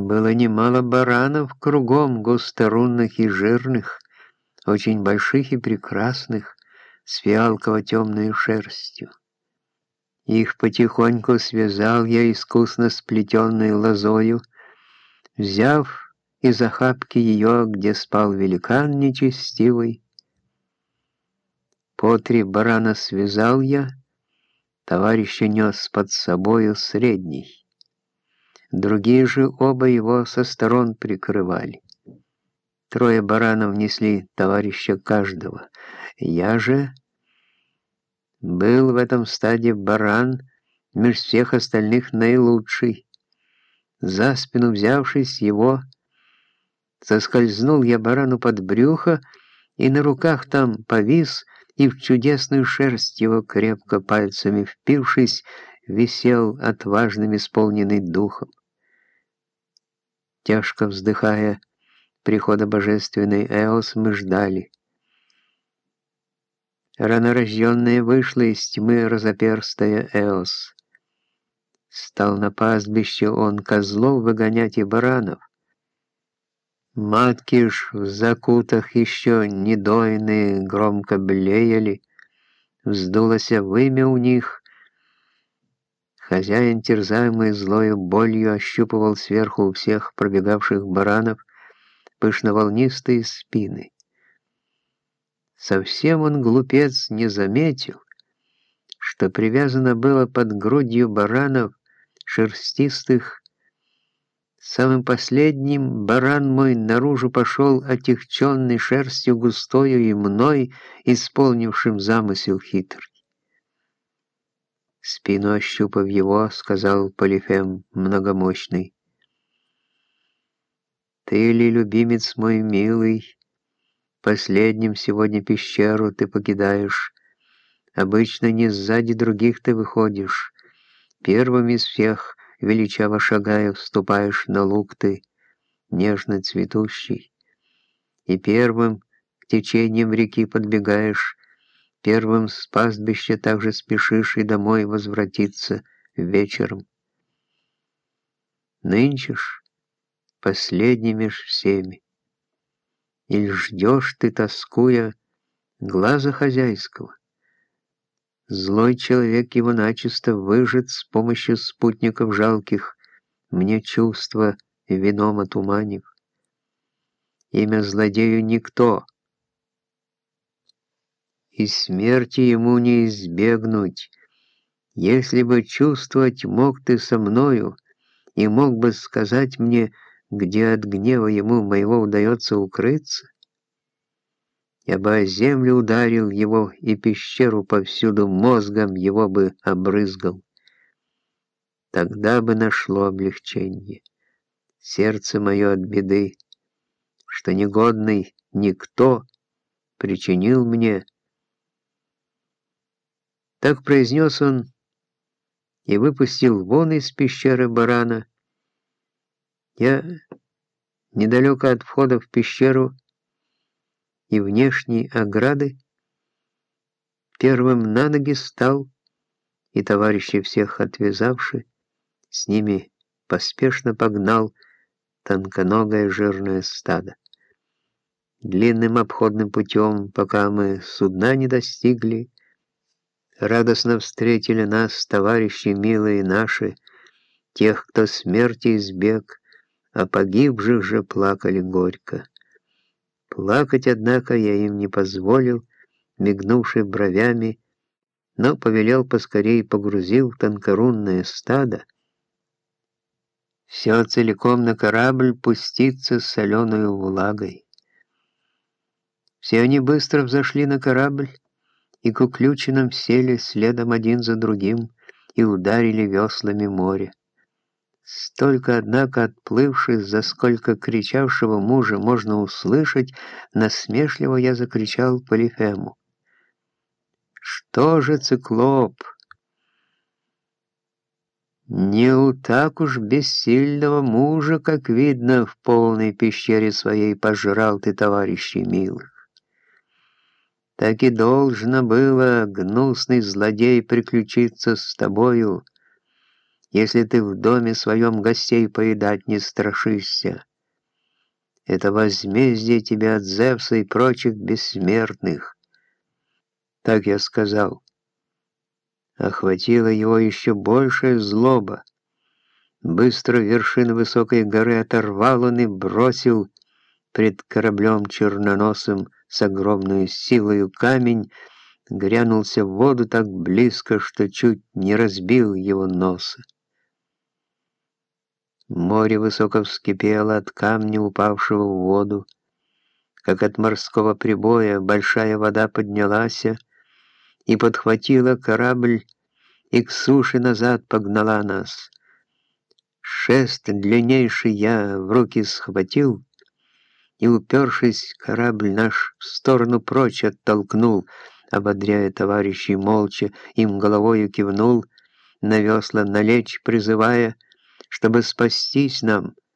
Было немало баранов кругом, густорунных и жирных, очень больших и прекрасных, с фиалково-темной шерстью. Их потихоньку связал я искусно сплетенной лозою, взяв из охапки ее, где спал великан нечестивый. По три барана связал я, товарища нес под собою средний. Другие же оба его со сторон прикрывали. Трое баранов несли товарища каждого. Я же был в этом стаде баран, меж всех остальных наилучший. За спину взявшись его, соскользнул я барану под брюхо, и на руках там повис, и в чудесную шерсть его крепко пальцами впившись, висел отважным исполненный духом. Тяжко вздыхая, прихода божественной Эос мы ждали. Ранорожденная вышла из тьмы разоперстая Эос. Стал на пастбище он козлов выгонять и баранов. Матки ж в закутах еще недойные громко блеяли, вздулось вымя у них. Хозяин, терзаемый злою болью, ощупывал сверху у всех пробегавших баранов пышноволнистые спины. Совсем он, глупец, не заметил, что привязано было под грудью баранов шерстистых. Самым последним баран мой наружу пошел, отягченный шерстью густою и мной, исполнившим замысел хитрый. Спину ощупав его, сказал Полифем многомощный, «Ты ли, любимец мой милый, Последним сегодня пещеру ты покидаешь. Обычно не сзади других ты выходишь. Первым из всех, величаво шагая, вступаешь на луг ты, нежно цветущий. И первым к течениям реки подбегаешь, первым с пастбища также спешишь и домой возвратиться вечером. Нынче ж последний меж всеми. Или ждешь ты, тоскуя, глаза хозяйского? Злой человек его начисто выжит с помощью спутников жалких, мне чувства вином отуманив. Имя злодею никто, и смерти ему не избегнуть. Если бы чувствовать мог ты со мною, и мог бы сказать мне, где от гнева ему моего удается укрыться, я бы о землю ударил его и пещеру повсюду мозгом его бы обрызгал. Тогда бы нашло облегчение. Сердце мое от беды, что негодный никто причинил мне. Так произнес он и выпустил вон из пещеры барана, я недалеко от входа в пещеру и внешней ограды первым на ноги стал, и товарищи всех отвязавши, с ними поспешно погнал тонконогое жирное стадо. Длинным обходным путем, пока мы судна не достигли, радостно встретили нас товарищи милые наши, тех, кто смерти избег, а погибших же плакали горько. Плакать, однако, я им не позволил, мигнувший бровями, но повелел поскорей погрузил тонкорунное стадо, все целиком на корабль пуститься с соленою влагой. Все они быстро взошли на корабль и к уключенным сели следом один за другим и ударили веслами море. Столько, однако, отплывших, за сколько кричавшего мужа можно услышать, насмешливо я закричал Полифему. «Что же, циклоп?» Не у так уж бессильного мужа, как видно, в полной пещере своей пожрал ты, товарищи милых. Так и должно было, гнусный злодей, приключиться с тобою, если ты в доме своем гостей поедать не страшишься. Это возмездие тебя от Зевса и прочих бессмертных. Так я сказал. Охватила его еще большая злоба. Быстро вершины высокой горы оторвал он и бросил пред кораблем черноносым с огромной силою камень, грянулся в воду так близко, что чуть не разбил его носа. Море высоко вскипело от камня, упавшего в воду. Как от морского прибоя большая вода поднялась и подхватила корабль, и к суше назад погнала нас. Шест длиннейший я в руки схватил, и, упершись, корабль наш в сторону прочь оттолкнул, ободряя товарищей молча, им головою кивнул, на весла налечь призывая — чтобы спастись нам —